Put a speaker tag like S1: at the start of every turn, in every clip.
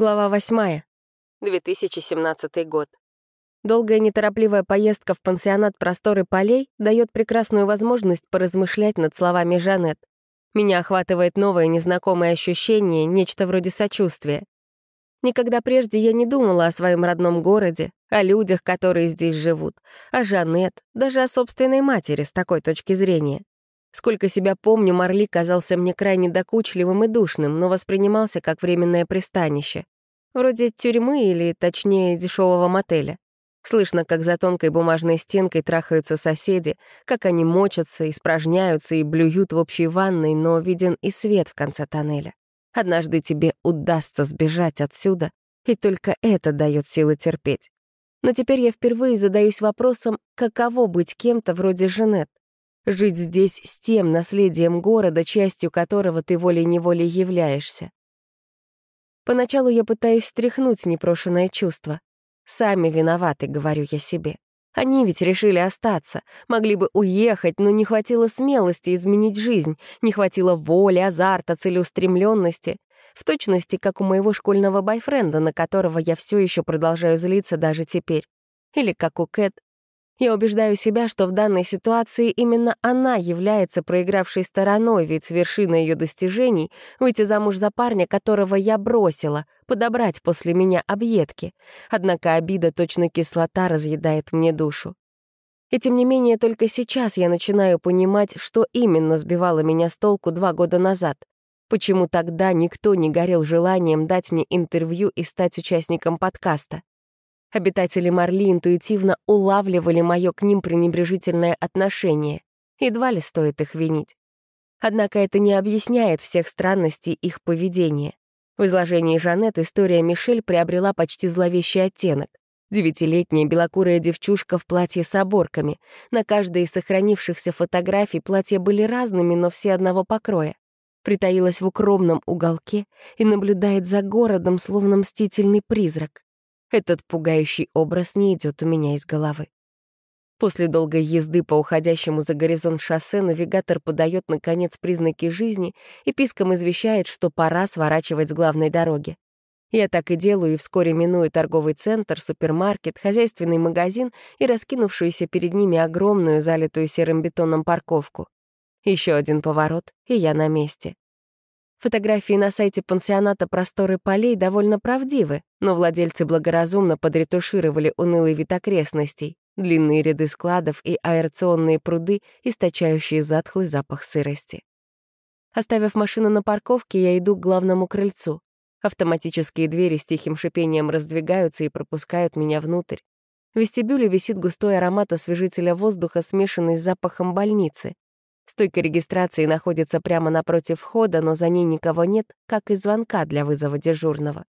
S1: Глава восьмая. 2017 год. Долгая неторопливая поездка в пансионат «Просторы полей» дает прекрасную возможность поразмышлять над словами Жанет. Меня охватывает новое незнакомое ощущение, нечто вроде сочувствия. Никогда прежде я не думала о своем родном городе, о людях, которые здесь живут, о Жанет, даже о собственной матери с такой точки зрения. Сколько себя помню, Марли казался мне крайне докучливым и душным, но воспринимался как временное пристанище. Вроде тюрьмы или, точнее, дешевого мотеля. Слышно, как за тонкой бумажной стенкой трахаются соседи, как они мочатся, испражняются и блюют в общей ванной, но виден и свет в конце тоннеля. Однажды тебе удастся сбежать отсюда, и только это дает силы терпеть. Но теперь я впервые задаюсь вопросом, каково быть кем-то вроде Женет. Жить здесь с тем наследием города, частью которого ты волей-неволей являешься. Поначалу я пытаюсь стряхнуть непрошенное чувство. Сами виноваты, говорю я себе. Они ведь решили остаться, могли бы уехать, но не хватило смелости изменить жизнь, не хватило воли, азарта, целеустремленности. В точности, как у моего школьного бойфренда, на которого я все еще продолжаю злиться даже теперь. Или как у Кэт, я убеждаю себя, что в данной ситуации именно она является проигравшей стороной, ведь с вершины ее достижений — выйти замуж за парня, которого я бросила, подобрать после меня объедки. Однако обида, точно кислота, разъедает мне душу. И тем не менее, только сейчас я начинаю понимать, что именно сбивало меня с толку два года назад. Почему тогда никто не горел желанием дать мне интервью и стать участником подкаста? Обитатели Марли интуитивно улавливали мое к ним пренебрежительное отношение. Едва ли стоит их винить. Однако это не объясняет всех странностей их поведения. В изложении Жанет история Мишель приобрела почти зловещий оттенок. Девятилетняя белокурая девчушка в платье с оборками. На каждой из сохранившихся фотографий платья были разными, но все одного покроя. Притаилась в укромном уголке и наблюдает за городом, словно мстительный призрак. Этот пугающий образ не идет у меня из головы. После долгой езды по уходящему за горизонт шоссе навигатор подает, наконец, признаки жизни и писком извещает, что пора сворачивать с главной дороги. Я так и делаю, и вскоре миную торговый центр, супермаркет, хозяйственный магазин и раскинувшуюся перед ними огромную, залитую серым бетоном парковку. Еще один поворот, и я на месте. Фотографии на сайте пансионата «Просторы полей» довольно правдивы, но владельцы благоразумно подретушировали унылый вид окрестностей, длинные ряды складов и аэрационные пруды, источающие затхлый запах сырости. Оставив машину на парковке, я иду к главному крыльцу. Автоматические двери с тихим шипением раздвигаются и пропускают меня внутрь. В вестибюле висит густой аромат освежителя воздуха, смешанный с запахом больницы. Стойка регистрации находится прямо напротив входа, но за ней никого нет, как и звонка для вызова дежурного.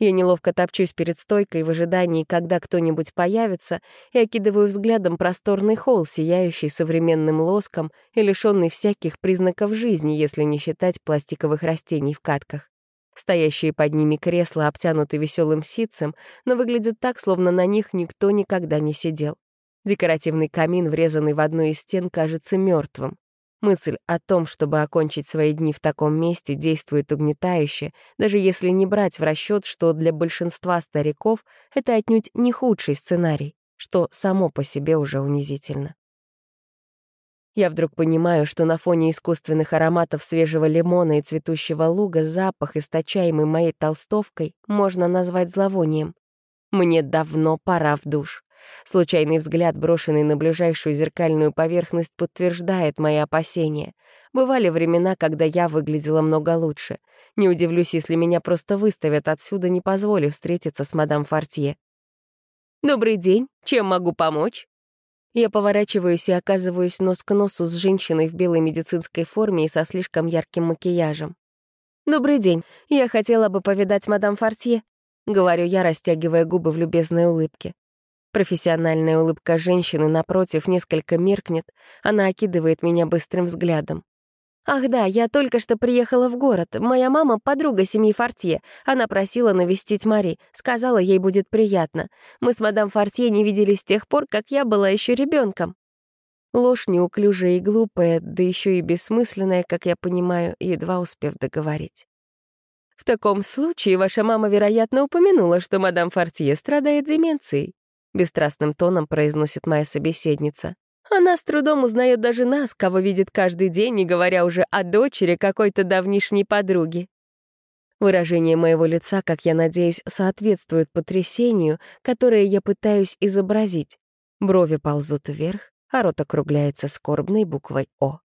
S1: Я неловко топчусь перед стойкой в ожидании, когда кто-нибудь появится, и окидываю взглядом просторный холл, сияющий современным лоском и лишенный всяких признаков жизни, если не считать пластиковых растений в катках. Стоящие под ними кресла обтянуты веселым ситцем, но выглядят так, словно на них никто никогда не сидел. Декоративный камин, врезанный в одну из стен, кажется мертвым. Мысль о том, чтобы окончить свои дни в таком месте, действует угнетающе, даже если не брать в расчет, что для большинства стариков это отнюдь не худший сценарий, что само по себе уже унизительно. Я вдруг понимаю, что на фоне искусственных ароматов свежего лимона и цветущего луга запах, источаемый моей толстовкой, можно назвать зловонием. Мне давно пора в душ. Случайный взгляд, брошенный на ближайшую зеркальную поверхность, подтверждает мои опасения. Бывали времена, когда я выглядела много лучше. Не удивлюсь, если меня просто выставят отсюда, не позволив встретиться с мадам Фортье. «Добрый день. Чем могу помочь?» Я поворачиваюсь и оказываюсь нос к носу с женщиной в белой медицинской форме и со слишком ярким макияжем. «Добрый день. Я хотела бы повидать мадам Фортье», — говорю я, растягивая губы в любезной улыбке. Профессиональная улыбка женщины, напротив, несколько меркнет, она окидывает меня быстрым взглядом. «Ах да, я только что приехала в город. Моя мама — подруга семьи Фортье. Она просила навестить Мари. Сказала, ей будет приятно. Мы с мадам Фортье не виделись с тех пор, как я была еще ребенком. Ложь неуклюжая и глупая, да еще и бессмысленная, как я понимаю, едва успев договорить. В таком случае ваша мама, вероятно, упомянула, что мадам Фортье страдает деменцией», — бесстрастным тоном произносит моя собеседница. «Она с трудом узнает даже нас, кого видит каждый день, не говоря уже о дочери какой-то давнишней подруги». Выражение моего лица, как я надеюсь, соответствует потрясению, которое я пытаюсь изобразить. Брови ползут вверх, а рот округляется скорбной буквой «О».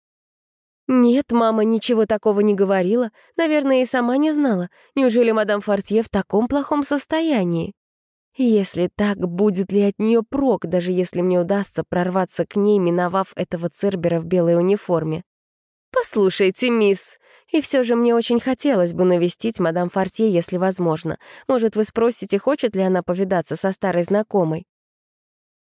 S1: «Нет, мама ничего такого не говорила. Наверное, и сама не знала. Неужели мадам Фортье в таком плохом состоянии?» Если так, будет ли от нее прок, даже если мне удастся прорваться к ней, миновав этого Цербера в белой униформе? «Послушайте, мисс, и все же мне очень хотелось бы навестить мадам Фортье, если возможно. Может, вы спросите, хочет ли она повидаться со старой знакомой?»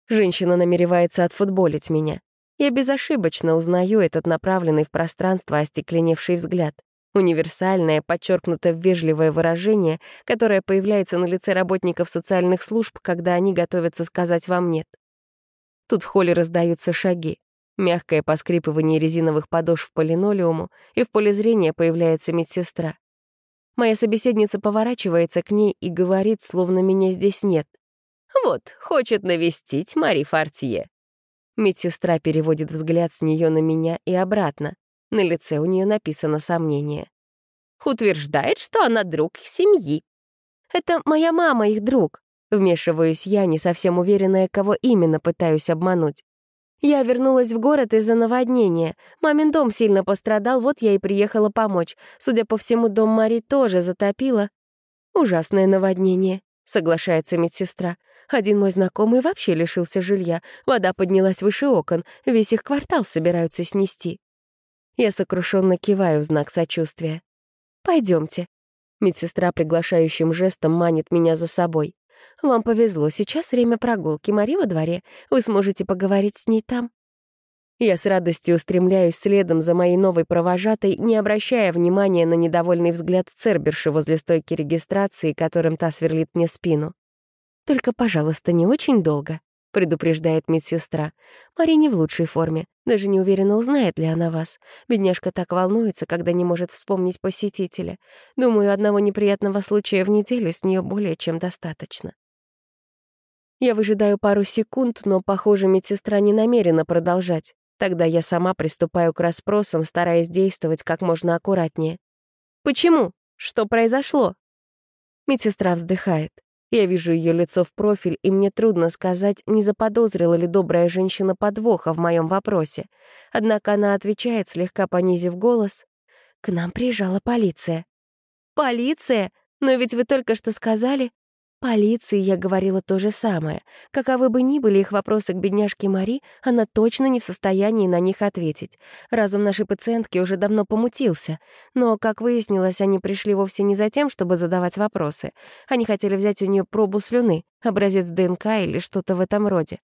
S1: Женщина намеревается отфутболить меня. Я безошибочно узнаю этот направленный в пространство остекленевший взгляд. Универсальное, подчеркнуто вежливое выражение, которое появляется на лице работников социальных служб, когда они готовятся сказать вам «нет». Тут в холле раздаются шаги. Мягкое поскрипывание резиновых подошв по линолеуму, и в поле зрения появляется медсестра. Моя собеседница поворачивается к ней и говорит, словно меня здесь нет. «Вот, хочет навестить Мари Фортье. Медсестра переводит взгляд с нее на меня и обратно. На лице у нее написано сомнение. Утверждает, что она друг их семьи. Это моя мама, их друг. Вмешиваюсь я, не совсем уверенная, кого именно пытаюсь обмануть. Я вернулась в город из-за наводнения. Мамин дом сильно пострадал, вот я и приехала помочь. Судя по всему, дом Мари тоже затопило. Ужасное наводнение, соглашается медсестра. Один мой знакомый вообще лишился жилья. Вода поднялась выше окон. Весь их квартал собираются снести. Я сокрушенно киваю в знак сочувствия. Пойдемте. Медсестра приглашающим жестом манит меня за собой. «Вам повезло, сейчас время прогулки. Мари во дворе. Вы сможете поговорить с ней там». Я с радостью устремляюсь следом за моей новой провожатой, не обращая внимания на недовольный взгляд Церберши возле стойки регистрации, которым та сверлит мне спину. «Только, пожалуйста, не очень долго», — предупреждает медсестра. «Мари не в лучшей форме. Даже не уверена, узнает ли она вас. Бедняжка так волнуется, когда не может вспомнить посетителя. Думаю, одного неприятного случая в неделю с нее более чем достаточно». Я выжидаю пару секунд, но, похоже, медсестра не намерена продолжать. Тогда я сама приступаю к расспросам, стараясь действовать как можно аккуратнее. «Почему? Что произошло?» Медсестра вздыхает. Я вижу ее лицо в профиль, и мне трудно сказать, не заподозрила ли добрая женщина подвоха в моем вопросе. Однако она отвечает, слегка понизив голос. «К нам приезжала полиция». «Полиция? Но ведь вы только что сказали...» Полиции я говорила то же самое. Каковы бы ни были их вопросы к бедняжке Мари, она точно не в состоянии на них ответить. Разум нашей пациентки уже давно помутился. Но, как выяснилось, они пришли вовсе не за тем, чтобы задавать вопросы. Они хотели взять у нее пробу слюны, образец ДНК или что-то в этом роде.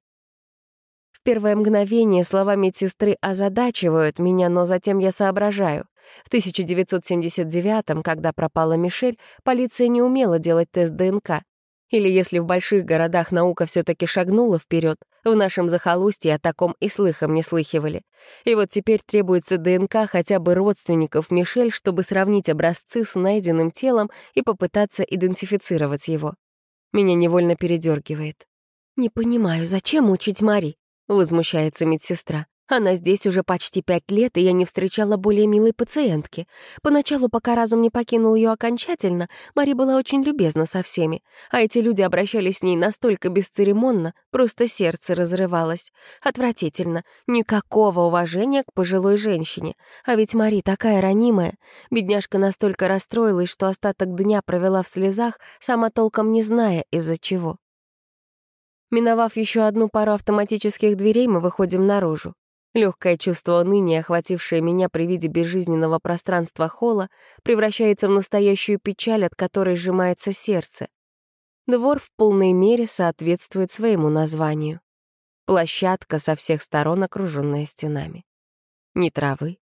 S1: В первое мгновение слова медсестры озадачивают меня, но затем я соображаю. В 1979-м, когда пропала Мишель, полиция не умела делать тест ДНК, или если в больших городах наука все-таки шагнула вперед, в нашем захолустье о таком и слыхом не слыхивали. И вот теперь требуется ДНК хотя бы родственников Мишель, чтобы сравнить образцы с найденным телом и попытаться идентифицировать его. Меня невольно передергивает. «Не понимаю, зачем учить Мари?» — возмущается медсестра. Она здесь уже почти пять лет, и я не встречала более милой пациентки. Поначалу, пока разум не покинул ее окончательно, Мари была очень любезна со всеми, а эти люди обращались с ней настолько бесцеремонно, просто сердце разрывалось. Отвратительно. Никакого уважения к пожилой женщине. А ведь Мари такая ранимая. Бедняжка настолько расстроилась, что остаток дня провела в слезах, сама толком не зная, из-за чего. Миновав еще одну пару автоматических дверей, мы выходим наружу. Легкое чувство уныния, охватившее меня при виде безжизненного пространства холла, превращается в настоящую печаль, от которой сжимается сердце. Двор в полной мере соответствует своему названию. Площадка со всех сторон, окруженная стенами. Ни травы,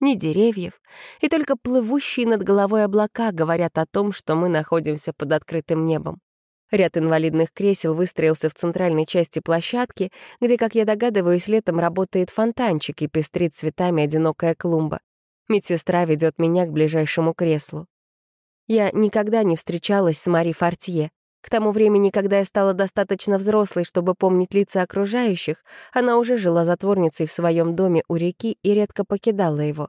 S1: ни деревьев, и только плывущие над головой облака говорят о том, что мы находимся под открытым небом. Ряд инвалидных кресел выстроился в центральной части площадки, где, как я догадываюсь, летом работает фонтанчик и пестрит цветами одинокая клумба. Медсестра ведет меня к ближайшему креслу. Я никогда не встречалась с Мари Фортье. К тому времени, когда я стала достаточно взрослой, чтобы помнить лица окружающих, она уже жила затворницей в своем доме у реки и редко покидала его.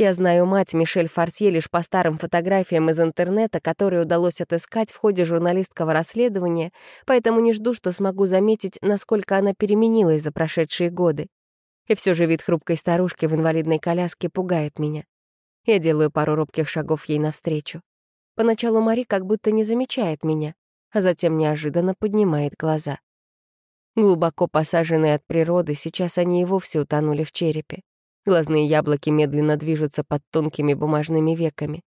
S1: Я знаю мать Мишель Фортье лишь по старым фотографиям из интернета, которые удалось отыскать в ходе журналистского расследования, поэтому не жду, что смогу заметить, насколько она переменилась за прошедшие годы. И все же вид хрупкой старушки в инвалидной коляске пугает меня. Я делаю пару робких шагов ей навстречу. Поначалу Мари как будто не замечает меня, а затем неожиданно поднимает глаза. Глубоко посаженные от природы, сейчас они и вовсе утонули в черепе. Глазные яблоки медленно движутся под тонкими бумажными веками.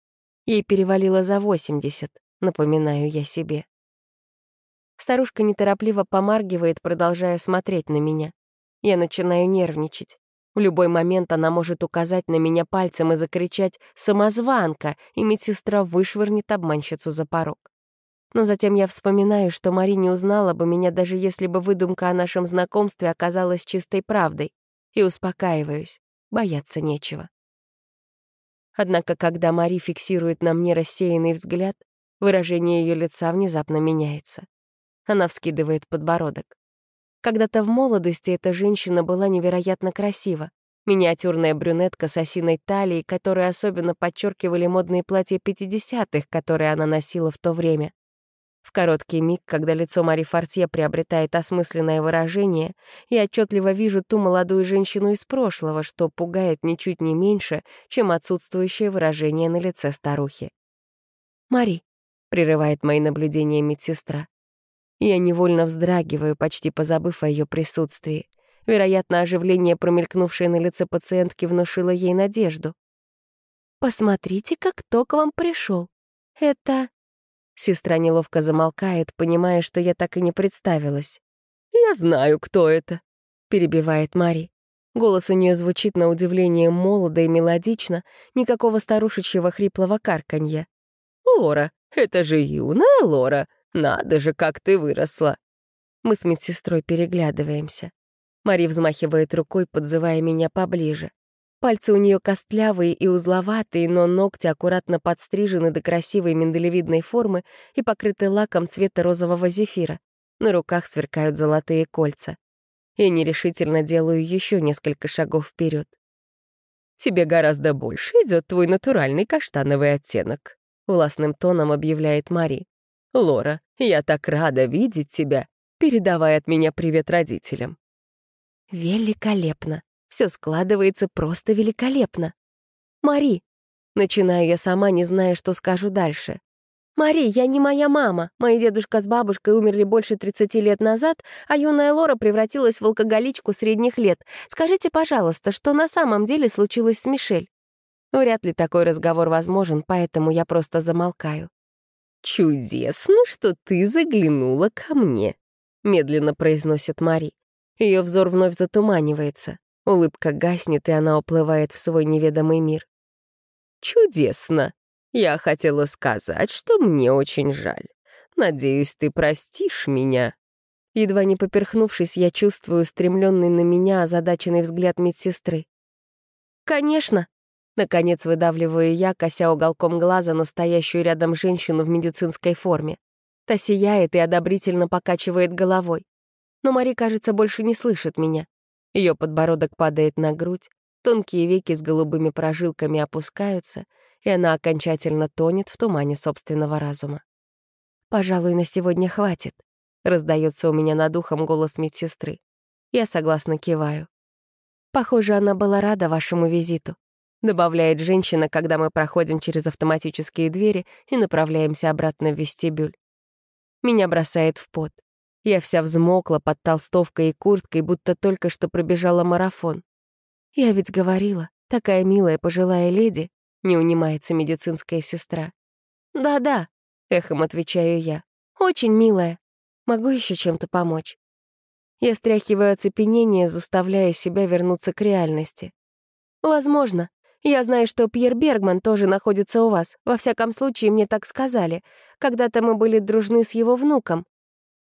S1: Ей перевалило за 80, напоминаю я себе. Старушка неторопливо помаргивает, продолжая смотреть на меня. Я начинаю нервничать. В любой момент она может указать на меня пальцем и закричать «Самозванка!» и медсестра вышвырнет обманщицу за порог. Но затем я вспоминаю, что Мари не узнала бы меня, даже если бы выдумка о нашем знакомстве оказалась чистой правдой, и успокаиваюсь, бояться нечего. Однако, когда Мари фиксирует на мне рассеянный взгляд, выражение ее лица внезапно меняется. Она вскидывает подбородок. Когда-то в молодости эта женщина была невероятно красива. Миниатюрная брюнетка с осиной талией, которые особенно подчеркивали модные платья 50-х, которые она носила в то время. В короткий миг, когда лицо Мари Фортье приобретает осмысленное выражение, я отчетливо вижу ту молодую женщину из прошлого, что пугает ничуть не меньше, чем отсутствующее выражение на лице старухи. «Мари», — прерывает мои наблюдения медсестра. Я невольно вздрагиваю, почти позабыв о ее присутствии. Вероятно, оживление, промелькнувшее на лице пациентки, внушило ей надежду. «Посмотрите-ка, кто к вам пришел. Это...» Сестра неловко замолкает, понимая, что я так и не представилась. «Я знаю, кто это», — перебивает Мари. Голос у нее звучит на удивление молодо и мелодично, никакого старушечьего хриплого карканья. «Лора, это же юная Лора. Надо же, как ты выросла!» Мы с медсестрой переглядываемся. Мари взмахивает рукой, подзывая меня поближе. Пальцы у нее костлявые и узловатые, но ногти аккуратно подстрижены до красивой миндалевидной формы и покрыты лаком цвета розового зефира. На руках сверкают золотые кольца. Я нерешительно делаю еще несколько шагов вперед. «Тебе гораздо больше идет твой натуральный каштановый оттенок», — властным тоном объявляет Мари. «Лора, я так рада видеть тебя. Передавай от меня привет родителям». «Великолепно!» Все складывается просто великолепно. «Мари!» Начинаю я сама, не зная, что скажу дальше. «Мари, я не моя мама. Мои дедушка с бабушкой умерли больше 30 лет назад, а юная Лора превратилась в алкоголичку средних лет. Скажите, пожалуйста, что на самом деле случилось с Мишель?» Вряд ли такой разговор возможен, поэтому я просто замолкаю. «Чудесно, что ты заглянула ко мне», — медленно произносит Мари. Ее взор вновь затуманивается. Улыбка гаснет, и она уплывает в свой неведомый мир. «Чудесно! Я хотела сказать, что мне очень жаль. Надеюсь, ты простишь меня». Едва не поперхнувшись, я чувствую устремленный на меня озадаченный взгляд медсестры. «Конечно!» Наконец выдавливаю я, кося уголком глаза настоящую рядом женщину в медицинской форме. Та сияет и одобрительно покачивает головой. Но Мари, кажется, больше не слышит меня. Ее подбородок падает на грудь, тонкие веки с голубыми прожилками опускаются, и она окончательно тонет в тумане собственного разума. «Пожалуй, на сегодня хватит», — раздается у меня над ухом голос медсестры. Я согласно киваю. «Похоже, она была рада вашему визиту», — добавляет женщина, когда мы проходим через автоматические двери и направляемся обратно в вестибюль. Меня бросает в пот. Я вся взмокла под толстовкой и курткой, будто только что пробежала марафон. Я ведь говорила, такая милая пожилая леди, не унимается медицинская сестра. «Да-да», — эхом отвечаю я, — «очень милая. Могу еще чем-то помочь?» Я стряхиваю оцепенение, заставляя себя вернуться к реальности. «Возможно. Я знаю, что Пьер Бергман тоже находится у вас. Во всяком случае, мне так сказали. Когда-то мы были дружны с его внуком.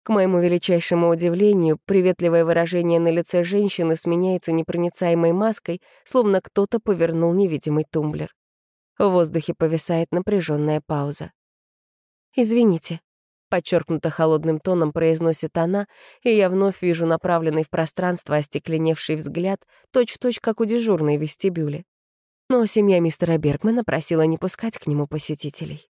S1: К моему величайшему удивлению, приветливое выражение на лице женщины сменяется непроницаемой маской, словно кто-то повернул невидимый тумблер. В воздухе повисает напряженная пауза. «Извините», — подчеркнуто холодным тоном произносит она, и я вновь вижу направленный в пространство остекленевший взгляд, точь-в-точь, точь, как у дежурной в вестибюле. Но семья мистера Бергмана просила не пускать к нему посетителей.